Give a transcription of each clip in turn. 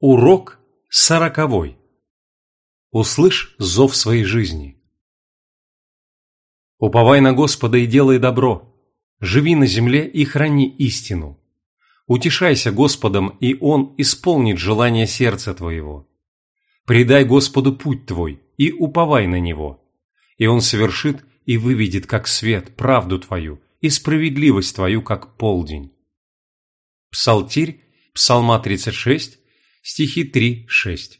Урок сороковой. Услышь зов своей жизни. Уповай на Господа и делай добро. Живи на земле и храни истину. Утешайся Господом, и Он исполнит желание сердца твоего. Предай Господу путь твой и уповай на Него, и Он совершит и выведет как свет правду твою и справедливость твою как полдень. Псалтирь, Псалма 36, стихи 3-6.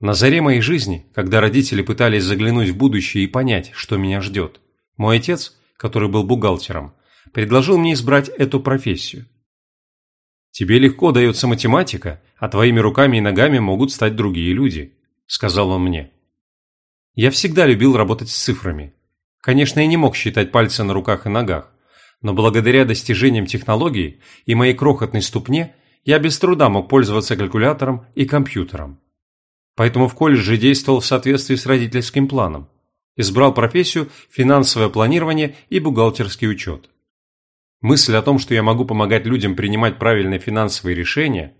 На заре моей жизни, когда родители пытались заглянуть в будущее и понять, что меня ждет, мой отец, который был бухгалтером, предложил мне избрать эту профессию. «Тебе легко дается математика, а твоими руками и ногами могут стать другие люди», – сказал он мне. Я всегда любил работать с цифрами. Конечно, я не мог считать пальцы на руках и ногах, но благодаря достижениям технологий и моей крохотной ступне я без труда мог пользоваться калькулятором и компьютером. Поэтому в колледже действовал в соответствии с родительским планом. Избрал профессию финансовое планирование и бухгалтерский учет. Мысль о том, что я могу помогать людям принимать правильные финансовые решения,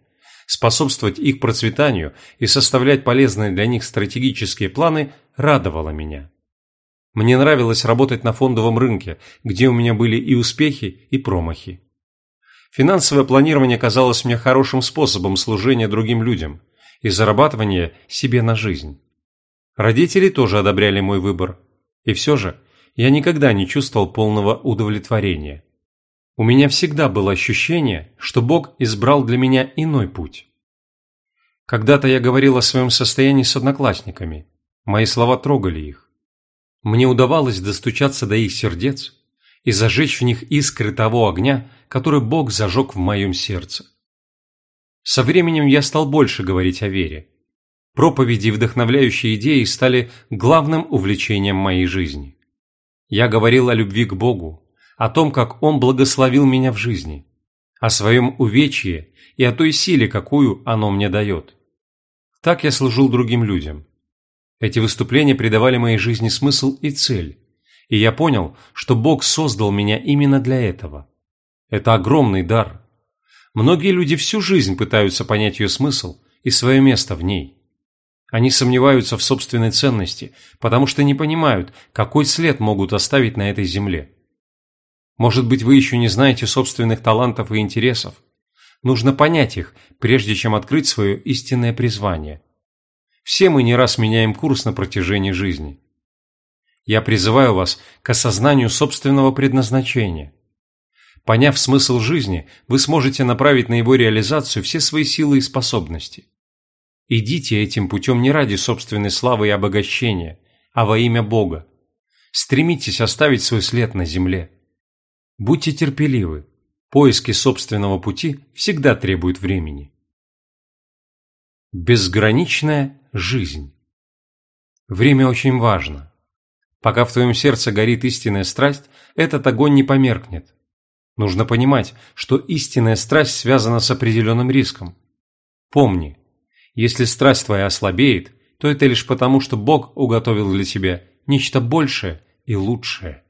способствовать их процветанию и составлять полезные для них стратегические планы, радовала меня. Мне нравилось работать на фондовом рынке, где у меня были и успехи, и промахи. Финансовое планирование казалось мне хорошим способом служения другим людям и зарабатывания себе на жизнь. Родители тоже одобряли мой выбор. И все же я никогда не чувствовал полного удовлетворения. У меня всегда было ощущение, что Бог избрал для меня иной путь. Когда-то я говорил о своем состоянии с одноклассниками. Мои слова трогали их мне удавалось достучаться до их сердец и зажечь в них искры того огня, который Бог зажег в моем сердце. Со временем я стал больше говорить о вере. Проповеди и вдохновляющие идеи стали главным увлечением моей жизни. Я говорил о любви к Богу, о том, как Он благословил меня в жизни, о своем увечье и о той силе, какую оно мне дает. Так я служил другим людям. Эти выступления придавали моей жизни смысл и цель, и я понял, что Бог создал меня именно для этого. Это огромный дар. Многие люди всю жизнь пытаются понять ее смысл и свое место в ней. Они сомневаются в собственной ценности, потому что не понимают, какой след могут оставить на этой земле. Может быть, вы еще не знаете собственных талантов и интересов. Нужно понять их, прежде чем открыть свое истинное призвание – все мы не раз меняем курс на протяжении жизни. Я призываю вас к осознанию собственного предназначения. Поняв смысл жизни, вы сможете направить на его реализацию все свои силы и способности. Идите этим путем не ради собственной славы и обогащения, а во имя Бога. Стремитесь оставить свой след на земле. Будьте терпеливы. Поиски собственного пути всегда требуют времени. Безграничная жизнь. Время очень важно. Пока в твоем сердце горит истинная страсть, этот огонь не померкнет. Нужно понимать, что истинная страсть связана с определенным риском. Помни, если страсть твоя ослабеет, то это лишь потому, что Бог уготовил для тебя нечто большее и лучшее.